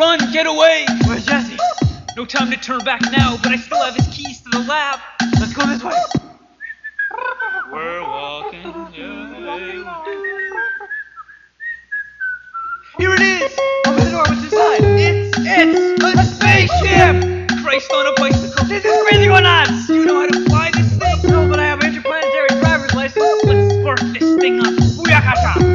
Run, get away! Where's Jesse? No time to turn back now, but I still have his keys to the lab. Let's go this way. We're walking. away. Here it is! Open the door, what's inside? It's, it's a spaceship! Christ on a bicycle. This is crazy going on! Do you know how to fly this thing? No, but I have interplanetary driver's license. Let's spark this thing up. Booyakasha!